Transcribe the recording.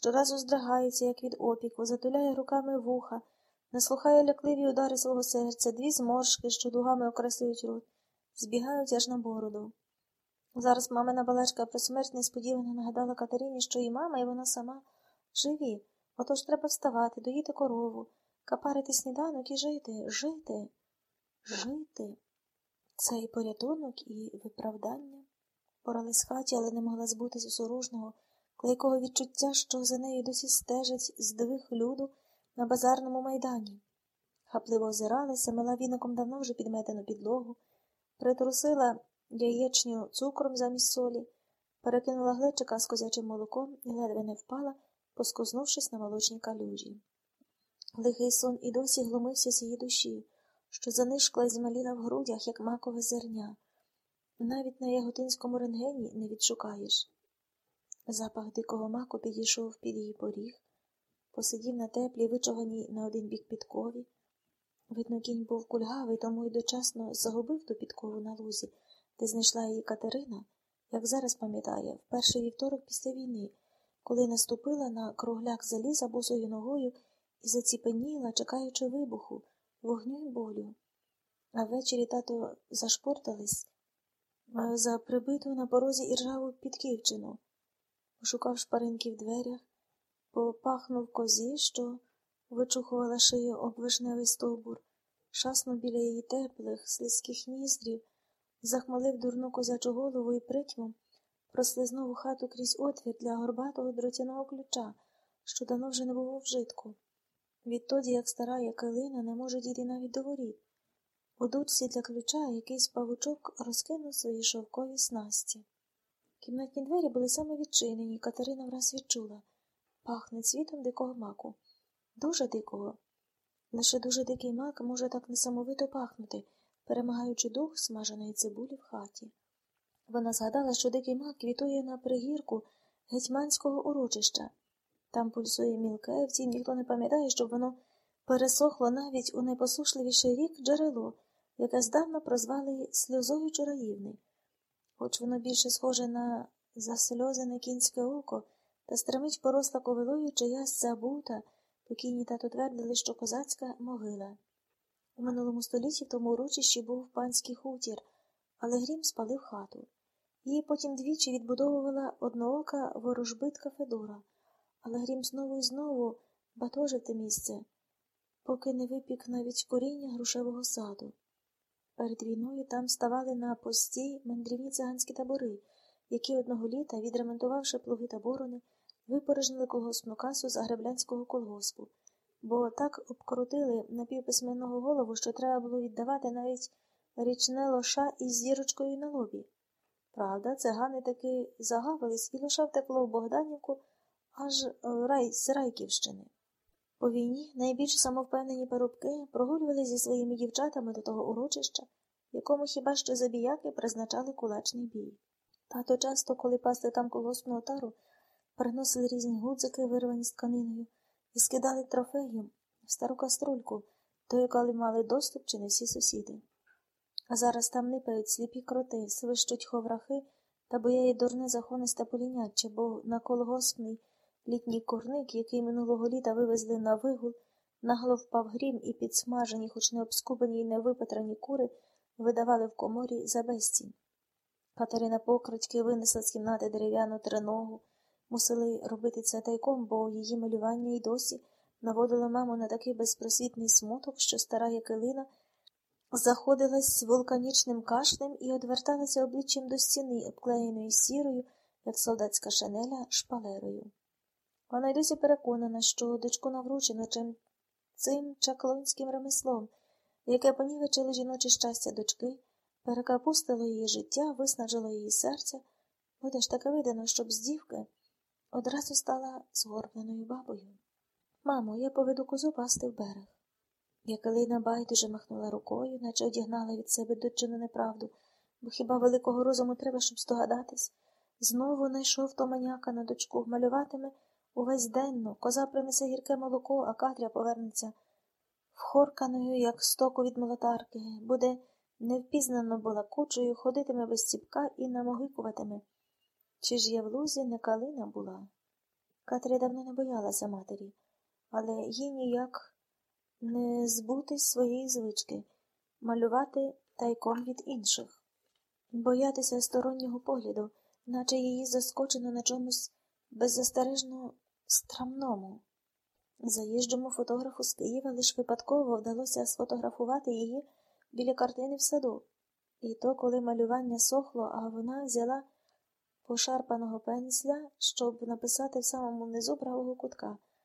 щоразу здригається, як від опіку, затуляє руками вуха, наслухає лякливі удари свого серця, дві зморшки, що дугами окреслюють рот, збігають аж на бороду. Зараз мамина балачка про смерть несподівано нагадала Катерині, що і мама, і вона сама живі. Отож треба вставати, доїти корову, капарити сніданок і жити, жити, жити. Це і порятунок, і виправдання. Поралась хаті, але не могла збутись осоружного, клейкого відчуття, що за нею досі стежать здвиг люду на базарному майдані. Хапливо озиралася, мила віником давно вже підметену підлогу, притрусила яєчню цукром замість солі, перекинула глечика з козячим молоком і ледве не впала, поскознувшись на молочній калюжі. Лихий сон і досі глумився з її душі, що занишкла і змаліла в грудях, як макове зерня. Навіть на яготинському рентгені не відшукаєш. Запах дикого маку підійшов під її поріг, посидів на теплій, вичованій на один бік підкові. Видно, кінь був кульгавий, тому й дочасно загубив ту підкову на лузі, де знайшла її Катерина, як зараз пам'ятає, в перший вівторок після війни, коли наступила на кругляк заліза босою ногою і заціпеніла, чекаючи вибуху, вогню й болю. А ввечері тато зашпортались за прибиту на порозі іржаву підківчину, пошукав шпаринки в дверях, попахнув козі, що вичухувала шию об вишневий стовбур, шаснув біля її теплих, слизьких ніздрів, захмалив дурну козячу голову і притьмом прослизнув у хату крізь отвір для горбатого дротяного ключа, що давно вже не було вжитку. Відтоді, як стара якелина, не може дійти навіть до воріт. У дудці для ключа якийсь павучок розкинув свої шовкові снасті. Кімнатні двері були саме відчинені, і Катерина враз відчула пахне цвітом дикого маку. Дуже дикого. Лише дуже дикий мак може так несамовито пахнути, перемагаючи дух смаженої цибулі в хаті. Вона згадала, що дикий мак квітує на пригірку гетьманського урочища. Там пульсує мілке, втім ніхто не пам'ятає, щоб воно пересохло навіть у найпосушливіший рік джерело, яке здавна прозвали сльозою чараївни. Хоч воно більше схоже на засльозене кінське око та стремить поросла ковилою чиясь забута, покійні тато твердили, що козацька могила. У минулому столітті в тому урочищі був панський хутір, але грім спалив хату. Її потім двічі відбудовувала одноока ворожбитка Федора, але грім знову і знову батожив те місце, поки не випік навіть коріння грушевого саду. Перед війною там ставали на пості мандрівні циганські табори, які одного літа, відремонтувавши плуги та борони, випорожнили колгоспну касу з агреблянського колгоспу, бо так обкрутили напівписьменного голову, що треба було віддавати навіть річне лоша із зірочкою на лобі. Правда, цигани таки загавились і лоша втекло в Богданівку аж рай з Райківщини. По війні найбільш самовпевнені парубки прогулювали зі своїми дівчатами до того урочища, якому хіба що забіяки призначали кулачний бій. Тато часто, коли пасли там колосну отару, приносили різні гудзики, вирвані з тканиною, і скидали трофею в стару каструльку, до якої мали доступ чи не всі сусіди. А зараз там нипають сліпі кроти, свищуть ховрахи та бояє дурне захонисте поліняче, бо на колгоспний літній курник, який минулого літа вивезли на вигул, нагло впав грім і підсмажені, хоч не обскубані й не випатрані кури, видавали в коморі за безцінь. Катерина покритьки винесла з кімнати дерев'яну триногу, мусили робити це тайком, бо її малювання й досі наводило маму на такий безпросвітний смуток, що стара якелина заходилась вулканічним кашлем і одверталася обличчям до стіни, обклеєної сірою, як солдатська шанеля, шпалерою. Вона й досі переконана, що дочку навручено чим цим чаклунським ремеслом, яке понівечило жіноче щастя дочки, перекапустило її життя, виснажило її серце, буде ж таке видано, щоб з дівки одразу стала згорбленою бабою. Мамо, я поведу козу пасти в берег. Якалина байдуже махнула рукою, наче одігнала від себе дочину неправду, бо хіба великого розуму треба, щоб здогадатись. Знову найшов то маняка на дочку, малюватиме увесь денно, коза принесе гірке молоко, а Катря повернеться вхорканою, як стоку від молотарки, буде невпізнано балакучою, ходитиме без ціпка і намогикуватиме. Чи ж я в лузі не калина була? Катря давно не боялася матері, але їй ніяк не збутись своєї звички малювати тайком від інших, боятися стороннього погляду, наче її заскочено на чомусь беззастережно страмному. Заїжджому фотографу з Києва лише випадково вдалося сфотографувати її біля картини в саду. І то, коли малювання сохло, а вона взяла пошарпаного пензля, щоб написати в самому низу правого кутка